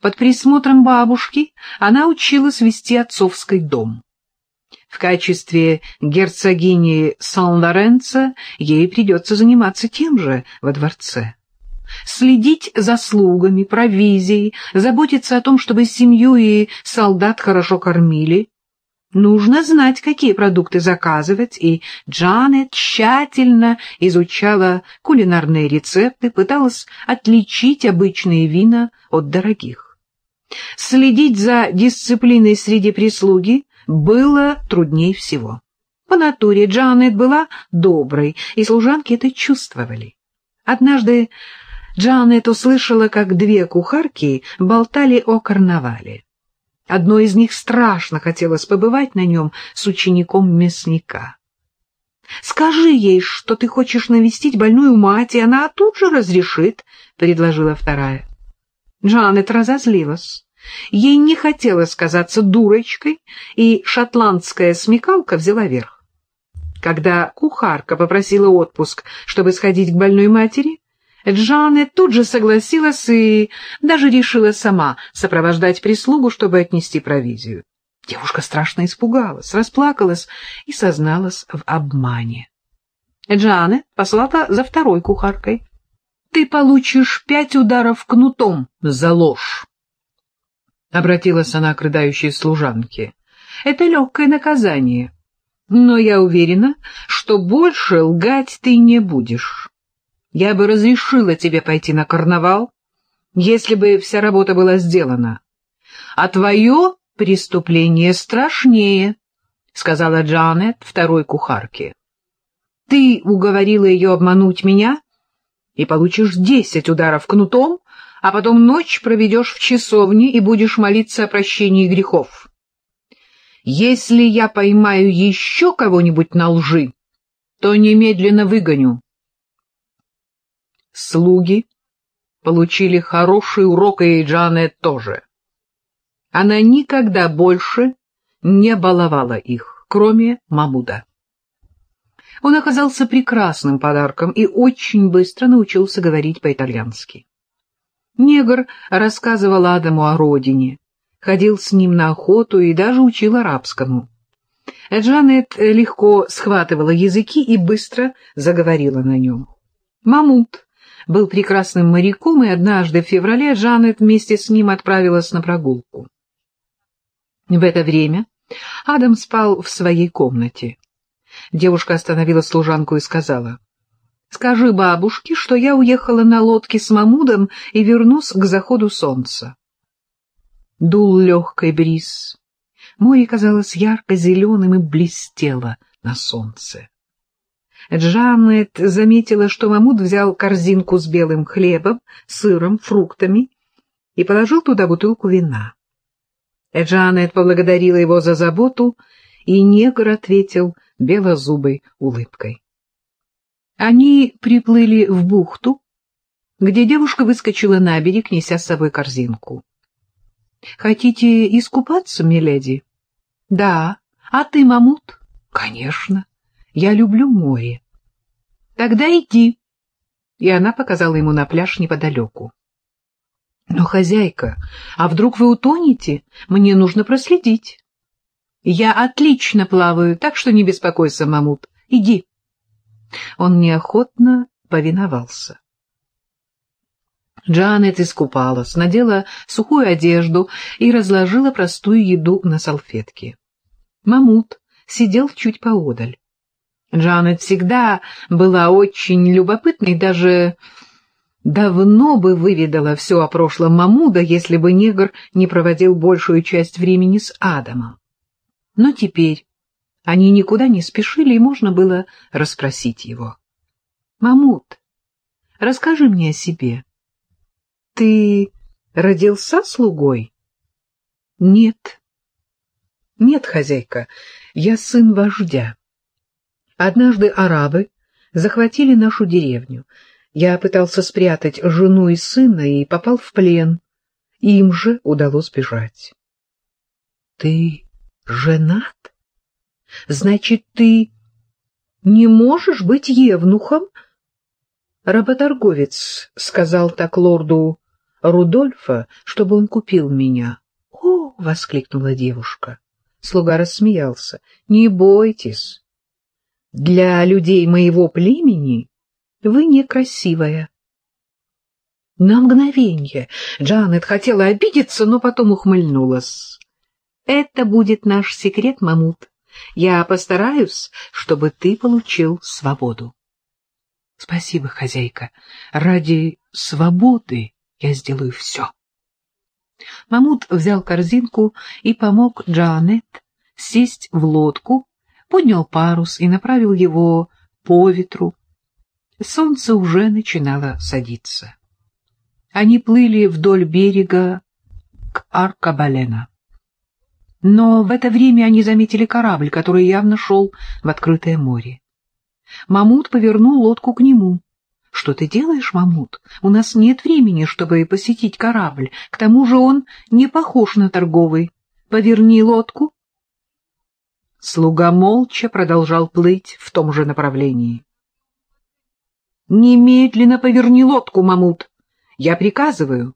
Под присмотром бабушки она училась вести отцовский дом. В качестве герцогини Сан-Лоренцо ей придется заниматься тем же во дворце. Следить за слугами, провизией, заботиться о том, чтобы семью и солдат хорошо кормили. Нужно знать, какие продукты заказывать, и Джанет тщательно изучала кулинарные рецепты, пыталась отличить обычные вина от дорогих. Следить за дисциплиной среди прислуги было труднее всего. По натуре Джанет была доброй, и служанки это чувствовали. Однажды Джанет услышала, как две кухарки болтали о карнавале. Одной из них страшно хотелось побывать на нем с учеником мясника. «Скажи ей, что ты хочешь навестить больную мать, и она тут же разрешит», — предложила вторая. Джанет разозлилась. Ей не хотелось казаться дурочкой, и шотландская смекалка взяла верх. Когда кухарка попросила отпуск, чтобы сходить к больной матери, Джанет тут же согласилась и даже решила сама сопровождать прислугу, чтобы отнести провизию. Девушка страшно испугалась, расплакалась и созналась в обмане. Джанет послала за второй кухаркой. — Ты получишь пять ударов кнутом за ложь. Обратилась она к рыдающей служанке. — Это легкое наказание, но я уверена, что больше лгать ты не будешь. Я бы разрешила тебе пойти на карнавал, если бы вся работа была сделана. А твое преступление страшнее, — сказала Джанет второй кухарке. Ты уговорила ее обмануть меня и получишь десять ударов кнутом, а потом ночь проведешь в часовне и будешь молиться о прощении грехов. Если я поймаю еще кого-нибудь на лжи, то немедленно выгоню. Слуги получили хороший урок, и Джанет тоже. Она никогда больше не баловала их, кроме Мамуда. Он оказался прекрасным подарком и очень быстро научился говорить по-итальянски. Негр рассказывал Адаму о родине, ходил с ним на охоту и даже учил арабскому. Джанет легко схватывала языки и быстро заговорила на нем. Мамут был прекрасным моряком, и однажды в феврале Жанет вместе с ним отправилась на прогулку. В это время Адам спал в своей комнате. Девушка остановила служанку и сказала, «Скажи бабушке, что я уехала на лодке с Мамудом и вернусь к заходу солнца». Дул легкий бриз. Море казалось ярко-зеленым и блестело на солнце. Джанет заметила, что Мамуд взял корзинку с белым хлебом, сыром, фруктами и положил туда бутылку вина. Джанет поблагодарила его за заботу, и негр ответил белозубой улыбкой. Они приплыли в бухту, где девушка выскочила на берег, неся с собой корзинку. — Хотите искупаться, миледи? — Да. А ты, Мамут? — Конечно. Я люблю море. Тогда иди. И она показала ему на пляж неподалеку. Но, хозяйка, а вдруг вы утонете? Мне нужно проследить. Я отлично плаваю, так что не беспокойся, Мамут. Иди. Он неохотно повиновался. Джанет искупалась, надела сухую одежду и разложила простую еду на салфетке. Мамут сидел чуть поодаль. Джанет всегда была очень любопытной, даже давно бы выведала все о прошлом Мамуда, если бы негр не проводил большую часть времени с Адамом. Но теперь они никуда не спешили, и можно было расспросить его. — Мамуд, расскажи мне о себе. Ты родился слугой? — Нет. — Нет, хозяйка, я сын вождя. Однажды арабы захватили нашу деревню. Я пытался спрятать жену и сына и попал в плен. Им же удалось бежать. — Ты женат? Значит, ты не можешь быть евнухом? Работорговец сказал так лорду Рудольфа, чтобы он купил меня. — О! — воскликнула девушка. Слуга рассмеялся. — Не бойтесь. Для людей моего племени вы некрасивая. На мгновение Джанет хотела обидеться, но потом ухмыльнулась. — Это будет наш секрет, Мамут. Я постараюсь, чтобы ты получил свободу. — Спасибо, хозяйка. Ради свободы я сделаю все. Мамут взял корзинку и помог Джанет сесть в лодку, поднял парус и направил его по ветру. Солнце уже начинало садиться. Они плыли вдоль берега к Аркабалена. Но в это время они заметили корабль, который явно шел в открытое море. Мамут повернул лодку к нему. — Что ты делаешь, Мамут? У нас нет времени, чтобы посетить корабль. К тому же он не похож на торговый. Поверни лодку. Слуга молча продолжал плыть в том же направлении. — Немедленно поверни лодку, Мамут. Я приказываю.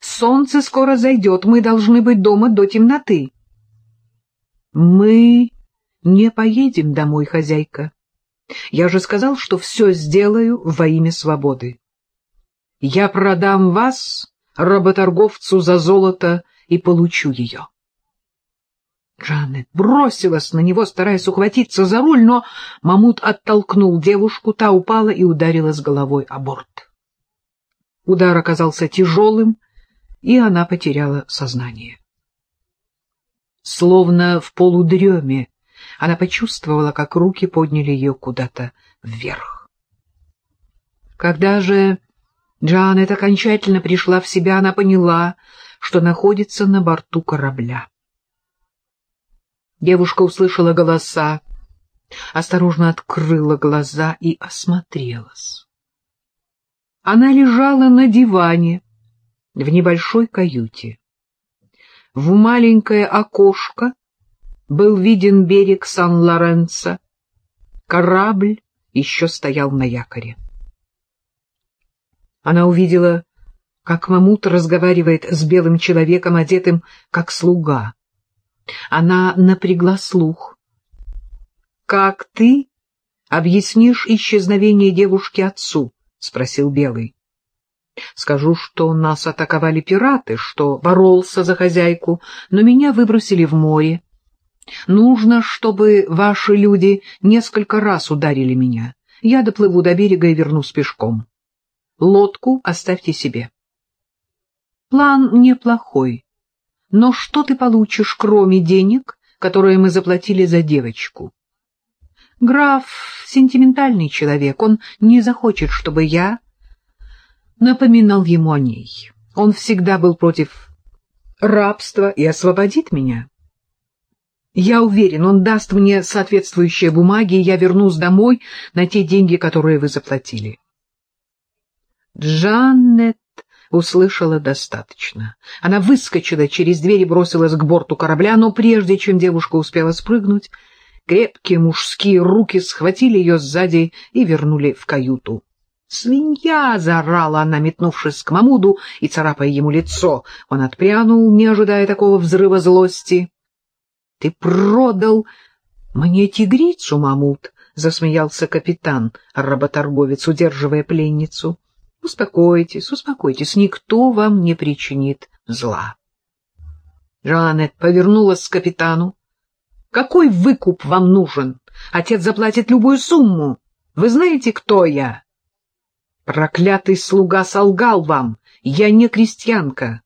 Солнце скоро зайдет, мы должны быть дома до темноты. — Мы не поедем домой, хозяйка. Я же сказал, что все сделаю во имя свободы. Я продам вас работорговцу за золото и получу ее. Джанет бросилась на него, стараясь ухватиться за руль, но Мамут оттолкнул девушку, та упала и ударилась головой о борт. Удар оказался тяжелым, и она потеряла сознание. Словно в полудреме она почувствовала, как руки подняли ее куда-то вверх. Когда же Джанет окончательно пришла в себя, она поняла, что находится на борту корабля. Девушка услышала голоса, осторожно открыла глаза и осмотрелась. Она лежала на диване в небольшой каюте. В маленькое окошко был виден берег Сан-Лоренцо. Корабль еще стоял на якоре. Она увидела, как Мамут разговаривает с белым человеком, одетым как слуга. Она напрягла слух. — Как ты объяснишь исчезновение девушки отцу? — спросил Белый. — Скажу, что нас атаковали пираты, что боролся за хозяйку, но меня выбросили в море. Нужно, чтобы ваши люди несколько раз ударили меня. Я доплыву до берега и вернусь пешком. Лодку оставьте себе. План неплохой. Но что ты получишь, кроме денег, которые мы заплатили за девочку? Граф — сентиментальный человек. Он не захочет, чтобы я напоминал ему о ней. Он всегда был против рабства и освободит меня. Я уверен, он даст мне соответствующие бумаги, и я вернусь домой на те деньги, которые вы заплатили. Джанет услышала достаточно. Она выскочила через дверь и бросилась к борту корабля, но прежде чем девушка успела спрыгнуть, крепкие мужские руки схватили ее сзади и вернули в каюту. «Свинья!» — заорала она, метнувшись к Мамуду и царапая ему лицо. Он отпрянул, не ожидая такого взрыва злости. Ты продал мне тигрицу, Мамут, — засмеялся капитан, работорговец, удерживая пленницу. — Успокойтесь, успокойтесь, никто вам не причинит зла. Жанет повернулась к капитану. — Какой выкуп вам нужен? Отец заплатит любую сумму. Вы знаете, кто я? — Проклятый слуга солгал вам. Я не крестьянка.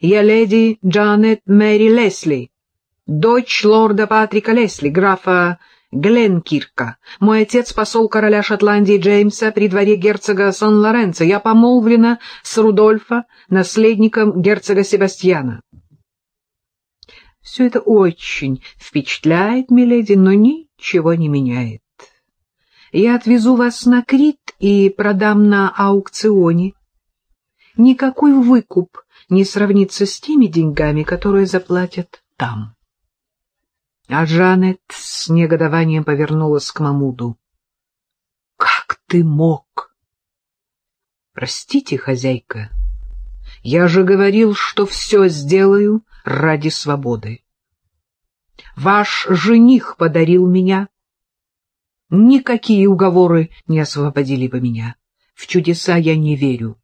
Я леди Джанет Мэри Лесли дочь лорда Патрика Лесли, графа Гленкирка. Мой отец посол короля Шотландии Джеймса при дворе герцога Сан-Лоренцо. Я помолвлена с Рудольфо, наследником герцога Себастьяна. Все это очень впечатляет, миледи, но ничего не меняет. Я отвезу вас на Крит и продам на аукционе. Никакой выкуп не сравнится с теми деньгами, которые заплатят там. А Жанет с негодованием повернулась к Мамуду. — Как ты мог? — Простите, хозяйка, Я же говорил, что все сделаю ради свободы. Ваш жених подарил меня. Никакие уговоры не освободили бы меня. В чудеса я не верю.